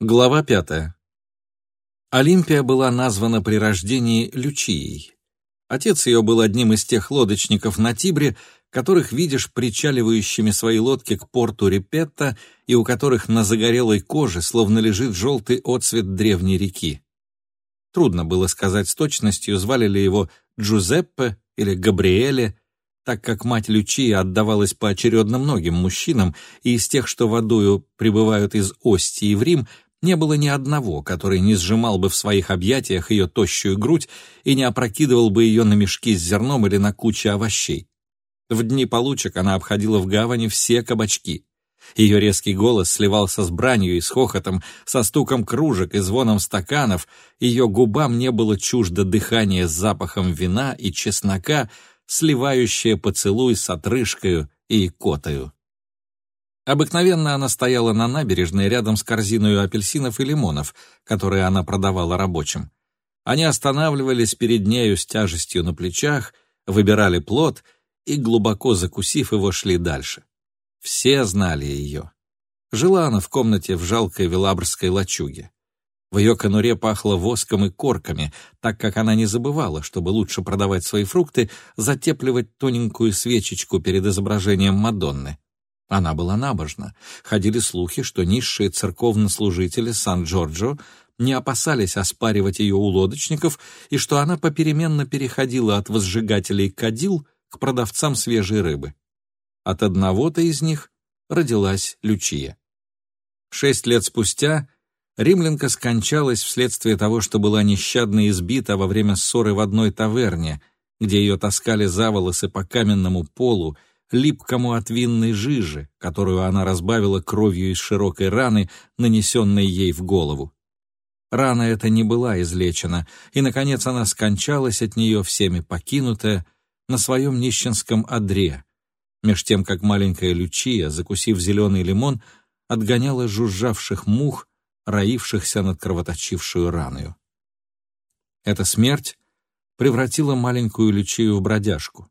Глава пятая. Олимпия была названа при рождении Лючией. Отец ее был одним из тех лодочников на Тибре, которых видишь причаливающими свои лодки к порту Репетта и у которых на загорелой коже словно лежит желтый отцвет древней реки. Трудно было сказать с точностью, звали ли его Джузеппе или Габриэле, так как мать Лючия отдавалась поочередно многим мужчинам, и из тех, что водою прибывают из Остии в Рим, не было ни одного, который не сжимал бы в своих объятиях ее тощую грудь и не опрокидывал бы ее на мешки с зерном или на кучу овощей. В дни получек она обходила в гавани все кабачки. Ее резкий голос сливался с бранью и с хохотом, со стуком кружек и звоном стаканов, ее губам не было чуждо дыхания с запахом вина и чеснока, сливающее поцелуй с отрыжкою и котою. Обыкновенно она стояла на набережной рядом с корзиной апельсинов и лимонов, которые она продавала рабочим. Они останавливались перед нею с тяжестью на плечах, выбирали плод и, глубоко закусив его, шли дальше. Все знали ее. Жила она в комнате в жалкой велабрской лачуге. В ее конуре пахло воском и корками, так как она не забывала, чтобы лучше продавать свои фрукты, затепливать тоненькую свечечку перед изображением Мадонны. Она была набожна. Ходили слухи, что низшие церковнослужители Сан-Джорджо не опасались оспаривать ее у лодочников и что она попеременно переходила от возжигателей кадил к продавцам свежей рыбы. От одного-то из них родилась Лючия. Шесть лет спустя римлянка скончалась вследствие того, что была нещадно избита во время ссоры в одной таверне, где ее таскали за волосы по каменному полу липкому от винной жижи, которую она разбавила кровью из широкой раны, нанесенной ей в голову. Рана эта не была излечена, и, наконец, она скончалась от нее всеми покинутая на своем нищенском одре, меж тем, как маленькая Лючия, закусив зеленый лимон, отгоняла жужжавших мух, роившихся над кровоточившую раною. Эта смерть превратила маленькую Лючию в бродяжку.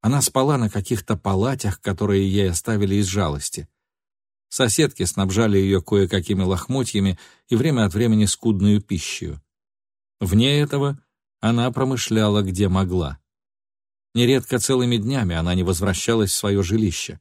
Она спала на каких-то палатях, которые ей оставили из жалости. Соседки снабжали ее кое-какими лохмотьями и время от времени скудную пищей. Вне этого она промышляла где могла. Нередко целыми днями она не возвращалась в свое жилище.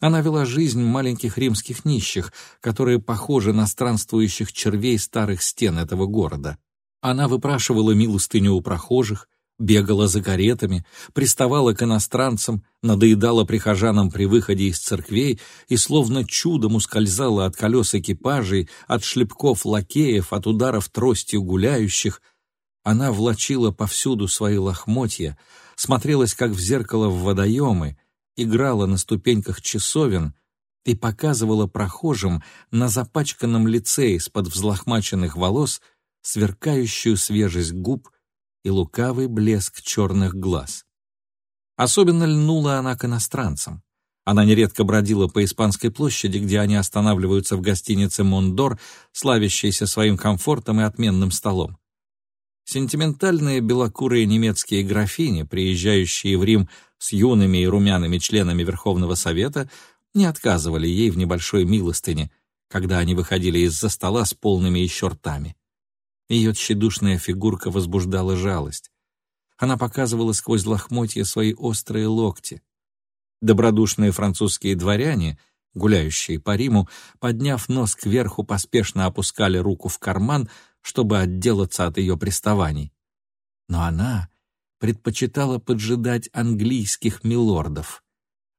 Она вела жизнь маленьких римских нищих, которые похожи на странствующих червей старых стен этого города. Она выпрашивала милостыню у прохожих, бегала за каретами, приставала к иностранцам, надоедала прихожанам при выходе из церквей и словно чудом ускользала от колес экипажей, от шлепков лакеев, от ударов тростью гуляющих. Она влачила повсюду свои лохмотья, смотрелась как в зеркало в водоемы, играла на ступеньках часовен и показывала прохожим на запачканном лице из-под взлохмаченных волос сверкающую свежесть губ — и лукавый блеск черных глаз. Особенно льнула она к иностранцам. Она нередко бродила по Испанской площади, где они останавливаются в гостинице «Мондор», славящейся своим комфортом и отменным столом. Сентиментальные белокурые немецкие графини, приезжающие в Рим с юными и румяными членами Верховного Совета, не отказывали ей в небольшой милостыне, когда они выходили из-за стола с полными еще ртами. Ее тщедушная фигурка возбуждала жалость. Она показывала сквозь лохмотья свои острые локти. Добродушные французские дворяне, гуляющие по Риму, подняв нос кверху, поспешно опускали руку в карман, чтобы отделаться от ее приставаний. Но она предпочитала поджидать английских милордов.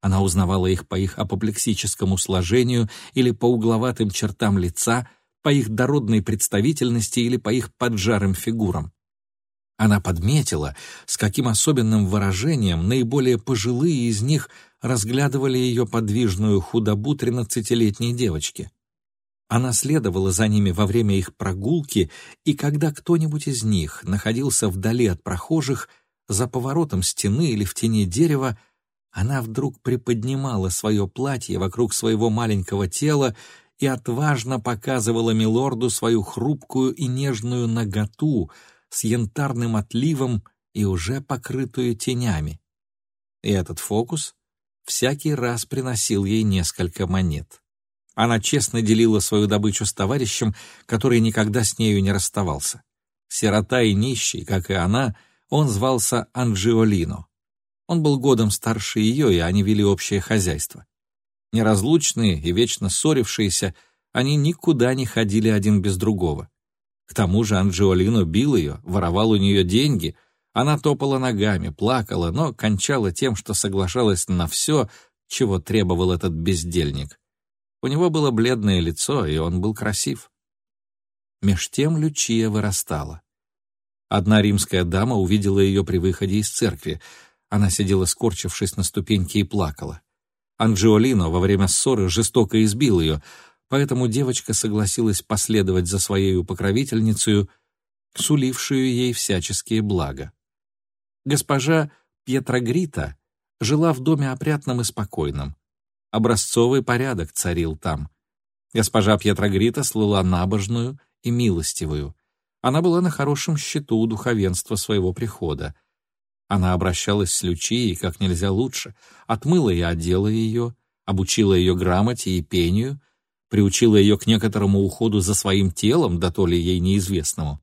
Она узнавала их по их апоплексическому сложению или по угловатым чертам лица — по их дородной представительности или по их поджарым фигурам. Она подметила, с каким особенным выражением наиболее пожилые из них разглядывали ее подвижную худобу тринадцатилетней девочки. Она следовала за ними во время их прогулки, и когда кто-нибудь из них находился вдали от прохожих, за поворотом стены или в тени дерева, она вдруг приподнимала свое платье вокруг своего маленького тела и отважно показывала милорду свою хрупкую и нежную наготу с янтарным отливом и уже покрытую тенями. И этот фокус всякий раз приносил ей несколько монет. Она честно делила свою добычу с товарищем, который никогда с нею не расставался. Сирота и нищий, как и она, он звался Анджиолино. Он был годом старше ее, и они вели общее хозяйство. Неразлучные и вечно ссорившиеся, они никуда не ходили один без другого. К тому же Анджиолино бил ее, воровал у нее деньги, она топала ногами, плакала, но кончала тем, что соглашалась на все, чего требовал этот бездельник. У него было бледное лицо, и он был красив. Меж тем Лючия вырастала. Одна римская дама увидела ее при выходе из церкви. Она сидела скорчившись на ступеньке и плакала. Анджиолино во время ссоры жестоко избил ее, поэтому девочка согласилась последовать за своей покровительницей, сулившую ей всяческие блага. Госпожа Пьетрогрита жила в доме опрятном и спокойном. Образцовый порядок царил там. Госпожа Пьетрогрита слыла набожную и милостивую. Она была на хорошем счету у духовенства своего прихода. Она обращалась с Лючией как нельзя лучше, отмыла и одела ее, обучила ее грамоте и пению, приучила ее к некоторому уходу за своим телом, да то ли ей неизвестному.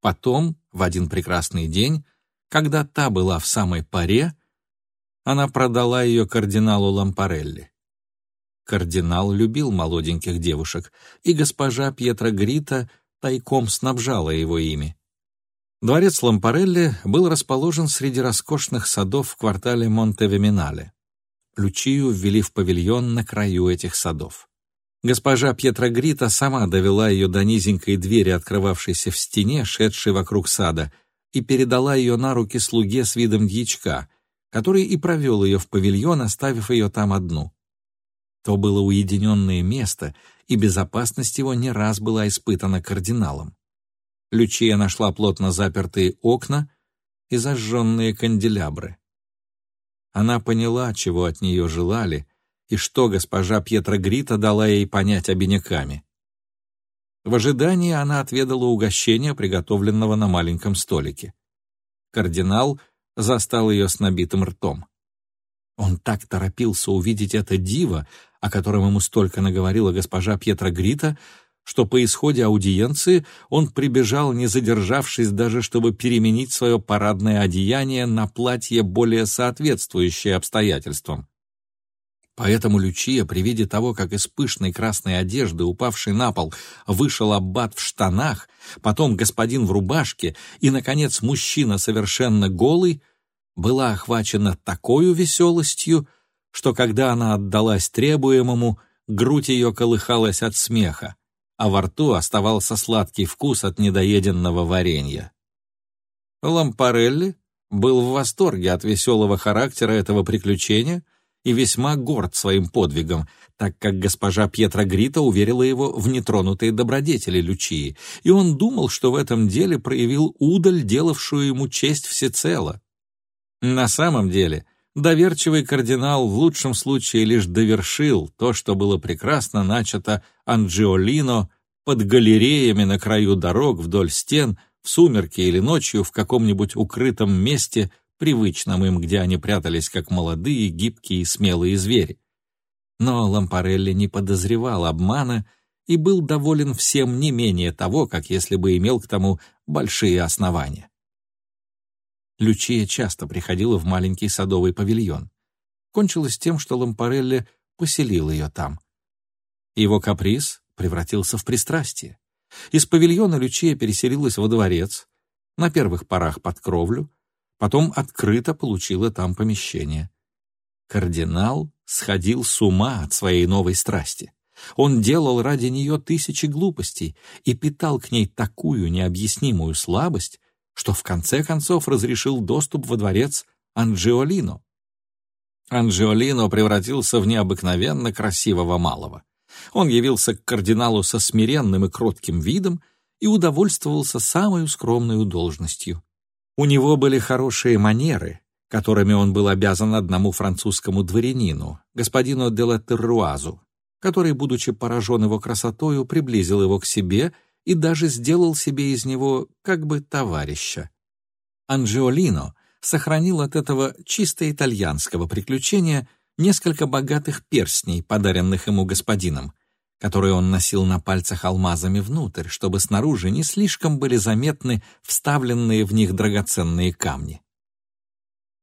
Потом, в один прекрасный день, когда та была в самой паре, она продала ее кардиналу Лампарелли. Кардинал любил молоденьких девушек, и госпожа Пьетро Грита тайком снабжала его ими. Дворец Лампарелли был расположен среди роскошных садов в квартале Монтевеминале. Лючию ввели в павильон на краю этих садов. Госпожа Пьетро Грита сама довела ее до низенькой двери, открывавшейся в стене, шедшей вокруг сада, и передала ее на руки слуге с видом дьячка, который и провел ее в павильон, оставив ее там одну. То было уединенное место, и безопасность его не раз была испытана кардиналом. Лючия нашла плотно запертые окна и зажженные канделябры. Она поняла, чего от нее желали, и что госпожа Пьетро Грита дала ей понять обиняками. В ожидании она отведала угощение, приготовленного на маленьком столике. Кардинал — застал ее с набитым ртом. Он так торопился увидеть это диво, о котором ему столько наговорила госпожа Пьетро Грита, что по исходе аудиенции он прибежал, не задержавшись даже, чтобы переменить свое парадное одеяние на платье, более соответствующее обстоятельствам. Поэтому Лючия, при виде того, как из пышной красной одежды, упавшей на пол, вышел аббат в штанах, потом господин в рубашке и, наконец, мужчина совершенно голый, была охвачена такой веселостью, что когда она отдалась требуемому, грудь ее колыхалась от смеха, а во рту оставался сладкий вкус от недоеденного варенья. Лампарелли был в восторге от веселого характера этого приключения — и весьма горд своим подвигом, так как госпожа Пьетро Грита уверила его в нетронутые добродетели Лючии, и он думал, что в этом деле проявил удаль, делавшую ему честь всецело. На самом деле, доверчивый кардинал в лучшем случае лишь довершил то, что было прекрасно начато Анджиолино под галереями на краю дорог вдоль стен, в сумерки или ночью в каком-нибудь укрытом месте – привычном им, где они прятались как молодые, гибкие и смелые звери. Но Лампарелли не подозревал обмана и был доволен всем не менее того, как если бы имел к тому большие основания. Лючия часто приходила в маленький садовый павильон. Кончилось тем, что Лампарелли поселил ее там. Его каприз превратился в пристрастие. Из павильона Лючия переселилась во дворец, на первых порах под кровлю, потом открыто получила там помещение. Кардинал сходил с ума от своей новой страсти. Он делал ради нее тысячи глупостей и питал к ней такую необъяснимую слабость, что в конце концов разрешил доступ во дворец Анджиолино. Анджиолино превратился в необыкновенно красивого малого. Он явился к кардиналу со смиренным и кротким видом и удовольствовался самой скромной должностью. У него были хорошие манеры, которыми он был обязан одному французскому дворянину, господину де Латерруазу, который, будучи поражен его красотою, приблизил его к себе и даже сделал себе из него как бы товарища. Анджиолино сохранил от этого чисто итальянского приключения несколько богатых перстней, подаренных ему господином, которые он носил на пальцах алмазами внутрь, чтобы снаружи не слишком были заметны вставленные в них драгоценные камни.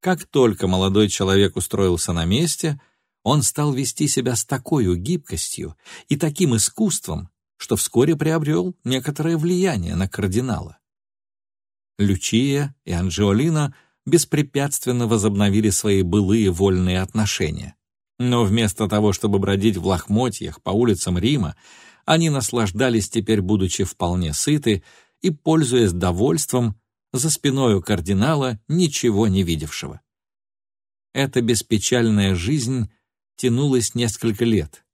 Как только молодой человек устроился на месте, он стал вести себя с такой гибкостью и таким искусством, что вскоре приобрел некоторое влияние на кардинала. Лючия и Анджиолина беспрепятственно возобновили свои былые вольные отношения. Но вместо того, чтобы бродить в лохмотьях по улицам Рима, они наслаждались теперь, будучи вполне сыты и, пользуясь довольством, за спиной у кардинала, ничего не видевшего. Эта беспечальная жизнь тянулась несколько лет,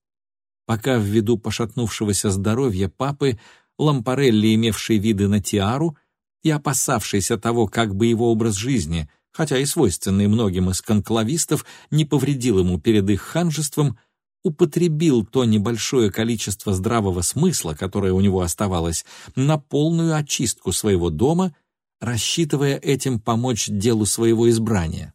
пока ввиду пошатнувшегося здоровья папы Лампарелли, имевший виды на тиару и опасавшийся того, как бы его образ жизни, хотя и свойственный многим из конклавистов, не повредил ему перед их ханжеством, употребил то небольшое количество здравого смысла, которое у него оставалось, на полную очистку своего дома — рассчитывая этим помочь делу своего избрания.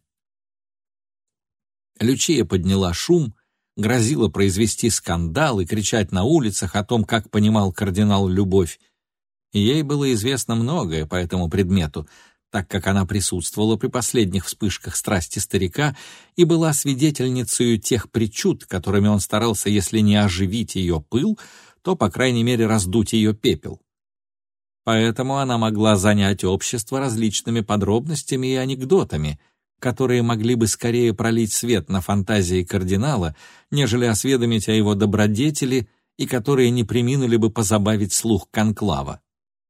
Лючия подняла шум, грозила произвести скандал и кричать на улицах о том, как понимал кардинал любовь. ей было известно многое по этому предмету, так как она присутствовала при последних вспышках страсти старика и была свидетельницей тех причуд, которыми он старался, если не оживить ее пыл, то, по крайней мере, раздуть ее пепел. Поэтому она могла занять общество различными подробностями и анекдотами, которые могли бы скорее пролить свет на фантазии кардинала, нежели осведомить о его добродетели и которые не приминули бы позабавить слух конклава.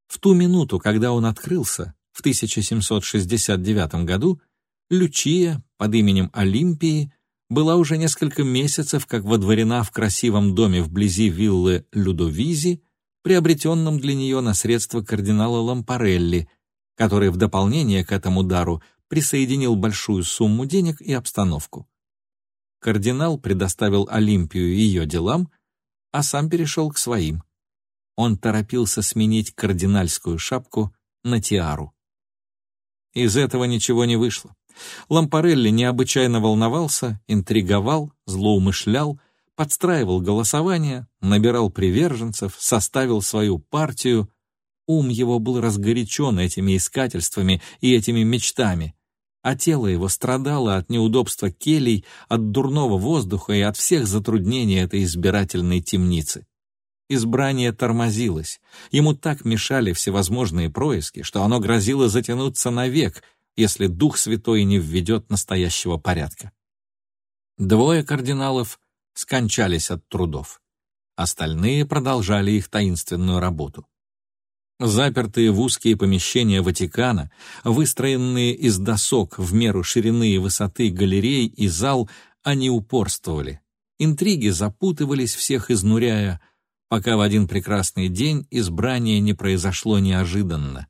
В ту минуту, когда он открылся, в 1769 году, Лючия под именем Олимпии была уже несколько месяцев как водворена в красивом доме вблизи виллы Людовизи, приобретенном для нее на средства кардинала Лампарелли, который в дополнение к этому дару присоединил большую сумму денег и обстановку. Кардинал предоставил Олимпию ее делам, а сам перешел к своим. Он торопился сменить кардинальскую шапку на тиару. Из этого ничего не вышло. Лампарелли необычайно волновался, интриговал, злоумышлял, подстраивал голосование, набирал приверженцев, составил свою партию. Ум его был разгорячен этими искательствами и этими мечтами, а тело его страдало от неудобства келей, от дурного воздуха и от всех затруднений этой избирательной темницы. Избрание тормозилось, ему так мешали всевозможные происки, что оно грозило затянуться навек, если Дух Святой не введет настоящего порядка. Двое кардиналов скончались от трудов. Остальные продолжали их таинственную работу. Запертые в узкие помещения Ватикана, выстроенные из досок в меру ширины и высоты галерей и зал, они упорствовали. Интриги запутывались, всех изнуряя, пока в один прекрасный день избрание не произошло неожиданно.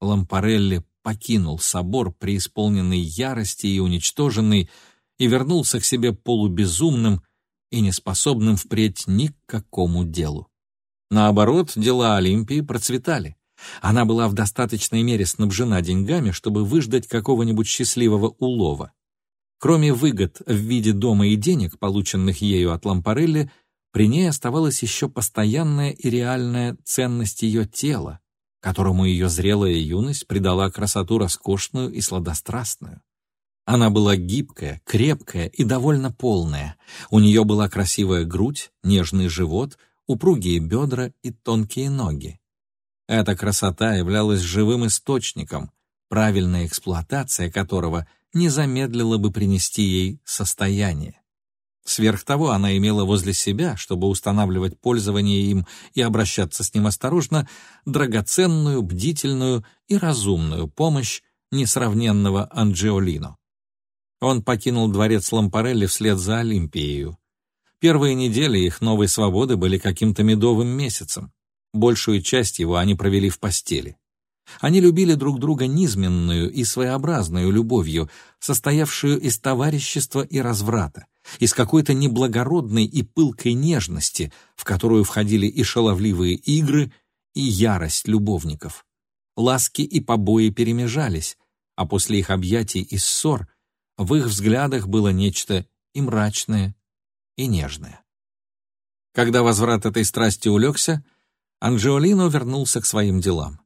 Лампарелли покинул собор, преисполненный ярости и уничтоженный, и вернулся к себе полубезумным и неспособным впредь ни к какому делу. Наоборот, дела Олимпии процветали. Она была в достаточной мере снабжена деньгами, чтобы выждать какого-нибудь счастливого улова. Кроме выгод в виде дома и денег, полученных ею от Лампарелли, при ней оставалась еще постоянная и реальная ценность ее тела, которому ее зрелая юность придала красоту роскошную и сладострастную. Она была гибкая, крепкая и довольно полная. У нее была красивая грудь, нежный живот, упругие бедра и тонкие ноги. Эта красота являлась живым источником, правильная эксплуатация которого не замедлила бы принести ей состояние. Сверх того, она имела возле себя, чтобы устанавливать пользование им и обращаться с ним осторожно, драгоценную, бдительную и разумную помощь несравненного Анджиолино. Он покинул дворец Лампарелли вслед за Олимпией. Первые недели их новой свободы были каким-то медовым месяцем. Большую часть его они провели в постели. Они любили друг друга низменную и своеобразную любовью, состоявшую из товарищества и разврата, из какой-то неблагородной и пылкой нежности, в которую входили и шаловливые игры, и ярость любовников. Ласки и побои перемежались, а после их объятий и ссор в их взглядах было нечто и мрачное, и нежное. Когда возврат этой страсти улегся, Анджиолино вернулся к своим делам.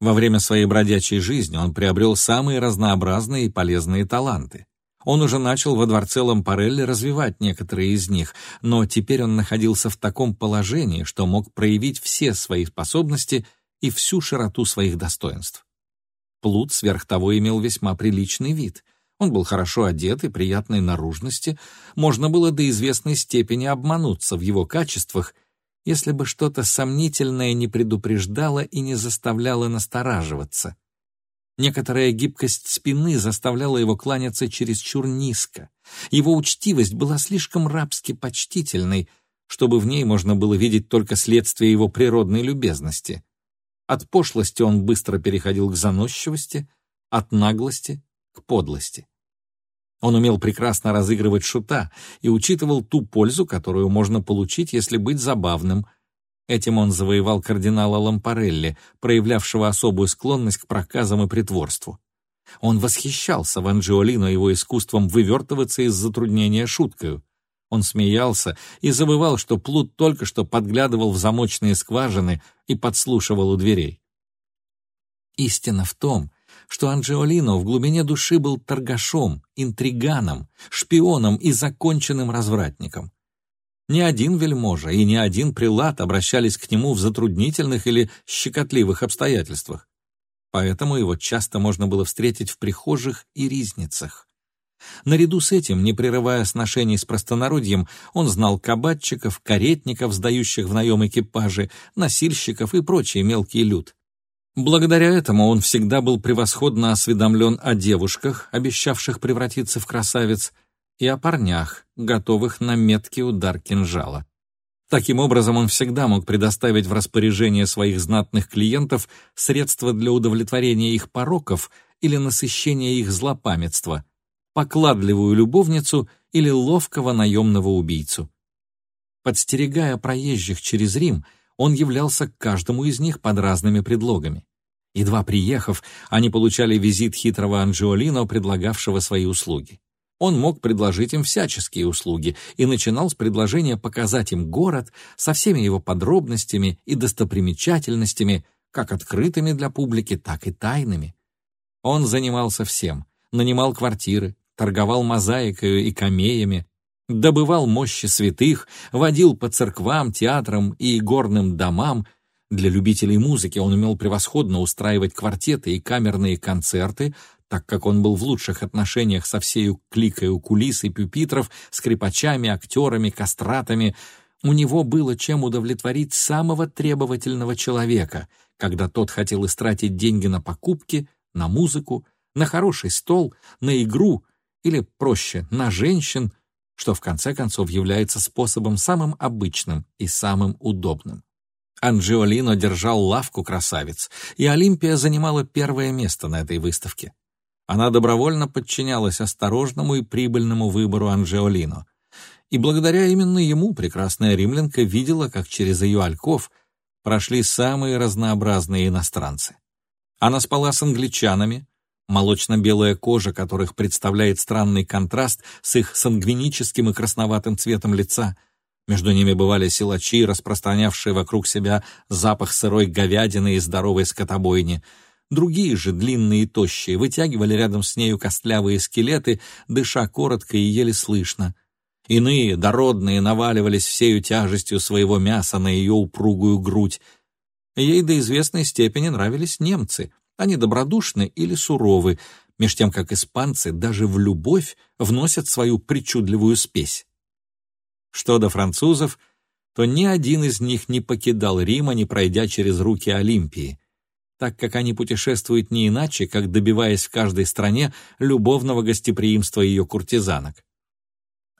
Во время своей бродячей жизни он приобрел самые разнообразные и полезные таланты. Он уже начал во дворце Лампарелли развивать некоторые из них, но теперь он находился в таком положении, что мог проявить все свои способности и всю широту своих достоинств. Плут сверх того имел весьма приличный вид. Он был хорошо одет и приятной наружности, можно было до известной степени обмануться в его качествах, если бы что-то сомнительное не предупреждало и не заставляло настораживаться. Некоторая гибкость спины заставляла его кланяться чересчур низко. Его учтивость была слишком рабски почтительной, чтобы в ней можно было видеть только следствие его природной любезности. От пошлости он быстро переходил к заносчивости, от наглости к подлости. Он умел прекрасно разыгрывать шута и учитывал ту пользу, которую можно получить, если быть забавным – Этим он завоевал кардинала Лампарелли, проявлявшего особую склонность к проказам и притворству. Он восхищался Ванджиолино его искусством вывертываться из затруднения шуткою. Он смеялся и забывал, что Плут только что подглядывал в замочные скважины и подслушивал у дверей. Истина в том, что Анджиолино в глубине души был торгашом, интриганом, шпионом и законченным развратником. Ни один вельможа и ни один прилад обращались к нему в затруднительных или щекотливых обстоятельствах. Поэтому его часто можно было встретить в прихожих и ризницах. Наряду с этим, не прерывая сношений с простонародьем, он знал кабатчиков, каретников, сдающих в наем экипажи, носильщиков и прочий мелкий люд. Благодаря этому он всегда был превосходно осведомлен о девушках, обещавших превратиться в красавиц, и о парнях, готовых на меткий удар кинжала. Таким образом, он всегда мог предоставить в распоряжение своих знатных клиентов средства для удовлетворения их пороков или насыщения их злопамятства, покладливую любовницу или ловкого наемного убийцу. Подстерегая проезжих через Рим, он являлся к каждому из них под разными предлогами. Едва приехав, они получали визит хитрого Анджиолино, предлагавшего свои услуги. Он мог предложить им всяческие услуги и начинал с предложения показать им город со всеми его подробностями и достопримечательностями, как открытыми для публики, так и тайными. Он занимался всем, нанимал квартиры, торговал мозаикой и камеями, добывал мощи святых, водил по церквам, театрам и горным домам. Для любителей музыки он умел превосходно устраивать квартеты и камерные концерты, так как он был в лучших отношениях со всею кликой у кулис и пюпитров, скрипачами, актерами, кастратами, у него было чем удовлетворить самого требовательного человека, когда тот хотел истратить деньги на покупки, на музыку, на хороший стол, на игру или, проще, на женщин, что в конце концов является способом самым обычным и самым удобным. Анджиолино держал лавку красавиц, и Олимпия занимала первое место на этой выставке. Она добровольно подчинялась осторожному и прибыльному выбору Анжеолино. И благодаря именно ему прекрасная римлянка видела, как через ее ольков прошли самые разнообразные иностранцы. Она спала с англичанами, молочно-белая кожа которых представляет странный контраст с их сангвиническим и красноватым цветом лица. Между ними бывали силачи, распространявшие вокруг себя запах сырой говядины и здоровой скотобойни — Другие же, длинные и тощие, вытягивали рядом с нею костлявые скелеты, дыша коротко и еле слышно. Иные, дородные, наваливались всею тяжестью своего мяса на ее упругую грудь. Ей до известной степени нравились немцы. Они добродушны или суровы, меж тем как испанцы даже в любовь вносят свою причудливую спесь. Что до французов, то ни один из них не покидал Рима, не пройдя через руки Олимпии так как они путешествуют не иначе, как добиваясь в каждой стране любовного гостеприимства ее куртизанок.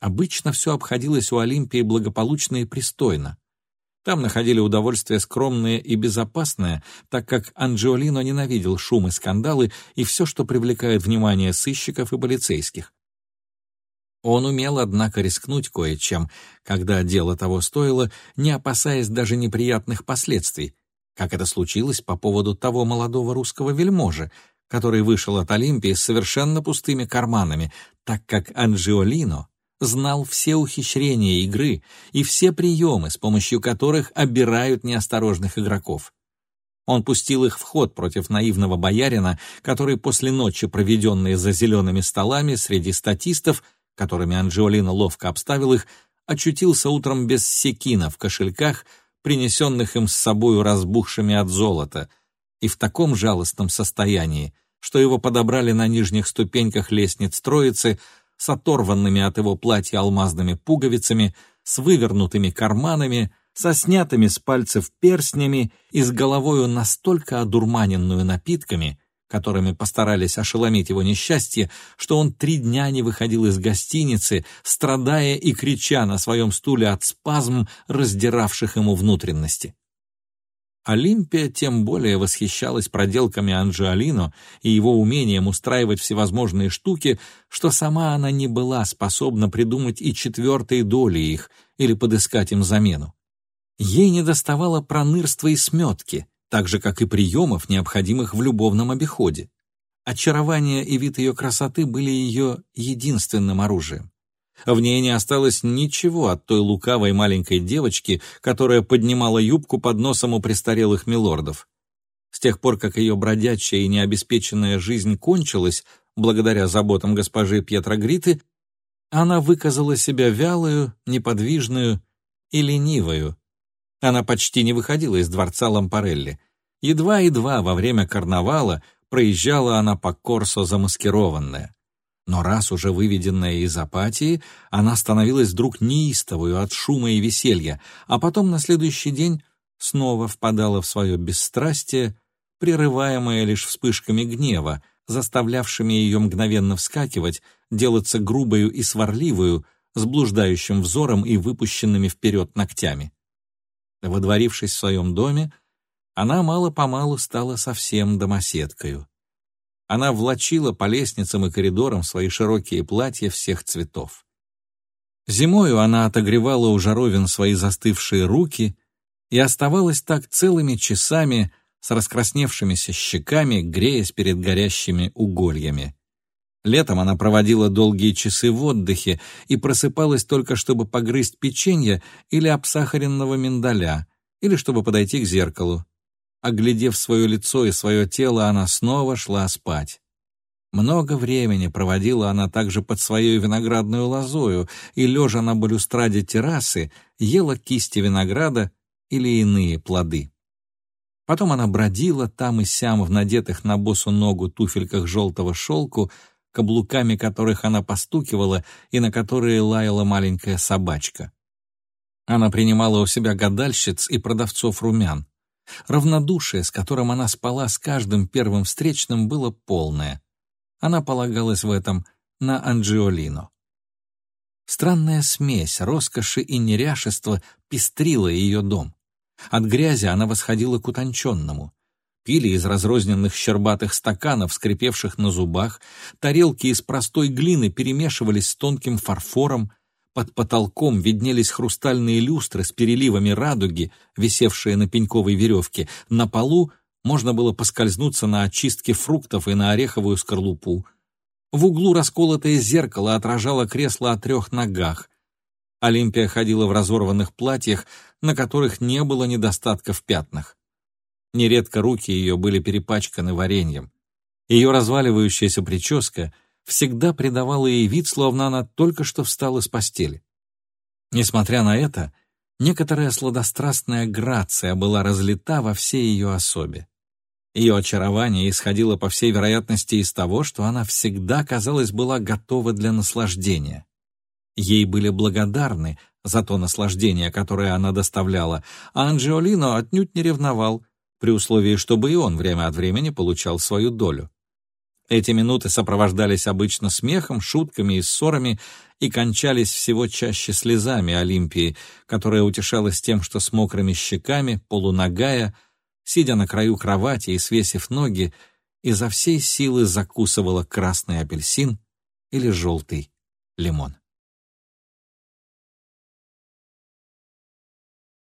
Обычно все обходилось у Олимпии благополучно и пристойно. Там находили удовольствие скромное и безопасное, так как Анджиолино ненавидел шум и скандалы и все, что привлекает внимание сыщиков и полицейских. Он умел, однако, рискнуть кое-чем, когда дело того стоило, не опасаясь даже неприятных последствий, как это случилось по поводу того молодого русского вельможи, который вышел от Олимпии с совершенно пустыми карманами, так как Анджиолино знал все ухищрения игры и все приемы, с помощью которых обирают неосторожных игроков. Он пустил их в ход против наивного боярина, который после ночи, проведенной за зелеными столами среди статистов, которыми Анджиолино ловко обставил их, очутился утром без секина в кошельках, принесенных им с собою разбухшими от золота, и в таком жалостном состоянии, что его подобрали на нижних ступеньках лестниц Троицы с оторванными от его платья алмазными пуговицами, с вывернутыми карманами, со снятыми с пальцев перстнями и с головою настолько одурманенную напитками, которыми постарались ошеломить его несчастье, что он три дня не выходил из гостиницы, страдая и крича на своем стуле от спазм, раздиравших ему внутренности. Олимпия тем более восхищалась проделками Анджиолино и его умением устраивать всевозможные штуки, что сама она не была способна придумать и четвертой доли их или подыскать им замену. Ей недоставало пронырства и сметки, так же, как и приемов, необходимых в любовном обиходе. Очарование и вид ее красоты были ее единственным оружием. В ней не осталось ничего от той лукавой маленькой девочки, которая поднимала юбку под носом у престарелых милордов. С тех пор, как ее бродячая и необеспеченная жизнь кончилась, благодаря заботам госпожи Пьетро Гриты, она выказала себя вялую, неподвижную и ленивую, она почти не выходила из дворца Лампарелли. Едва-едва во время карнавала проезжала она по Корсо замаскированная. Но раз уже выведенная из апатии, она становилась вдруг неистовую от шума и веселья, а потом на следующий день снова впадала в свое бесстрастие, прерываемое лишь вспышками гнева, заставлявшими ее мгновенно вскакивать, делаться грубою и сварливую, с блуждающим взором и выпущенными вперед ногтями. Водворившись в своем доме, она мало-помалу стала совсем домоседкою. Она влачила по лестницам и коридорам свои широкие платья всех цветов. Зимою она отогревала у жаровин свои застывшие руки и оставалась так целыми часами с раскрасневшимися щеками, греясь перед горящими угольями. Летом она проводила долгие часы в отдыхе и просыпалась только, чтобы погрызть печенье или обсахаренного миндаля, или чтобы подойти к зеркалу. Оглядев свое лицо и свое тело, она снова шла спать. Много времени проводила она также под своей виноградную лозою и, лежа на балюстраде террасы, ела кисти винограда или иные плоды. Потом она бродила там и сям в надетых на босу ногу туфельках желтого шелку, каблуками которых она постукивала и на которые лаяла маленькая собачка. Она принимала у себя гадальщиц и продавцов румян. Равнодушие, с которым она спала с каждым первым встречным, было полное. Она полагалась в этом на Анджиолино. Странная смесь роскоши и неряшества пестрила ее дом. От грязи она восходила к утонченному пили из разрозненных щербатых стаканов, скрипевших на зубах, тарелки из простой глины перемешивались с тонким фарфором, под потолком виднелись хрустальные люстры с переливами радуги, висевшие на пеньковой веревке. На полу можно было поскользнуться на очистке фруктов и на ореховую скорлупу. В углу расколотое зеркало отражало кресло о трех ногах. Олимпия ходила в разорванных платьях, на которых не было недостатка в пятнах. Нередко руки ее были перепачканы вареньем. Ее разваливающаяся прическа всегда придавала ей вид, словно она только что встала с постели. Несмотря на это, некоторая сладострастная грация была разлита во всей ее особе. Ее очарование исходило, по всей вероятности, из того, что она всегда, казалось, была готова для наслаждения. Ей были благодарны за то наслаждение, которое она доставляла, а Анджиолино отнюдь не ревновал при условии, чтобы и он время от времени получал свою долю. Эти минуты сопровождались обычно смехом, шутками и ссорами и кончались всего чаще слезами Олимпии, которая утешалась тем, что с мокрыми щеками, полуногая, сидя на краю кровати и свесив ноги, изо всей силы закусывала красный апельсин или желтый лимон.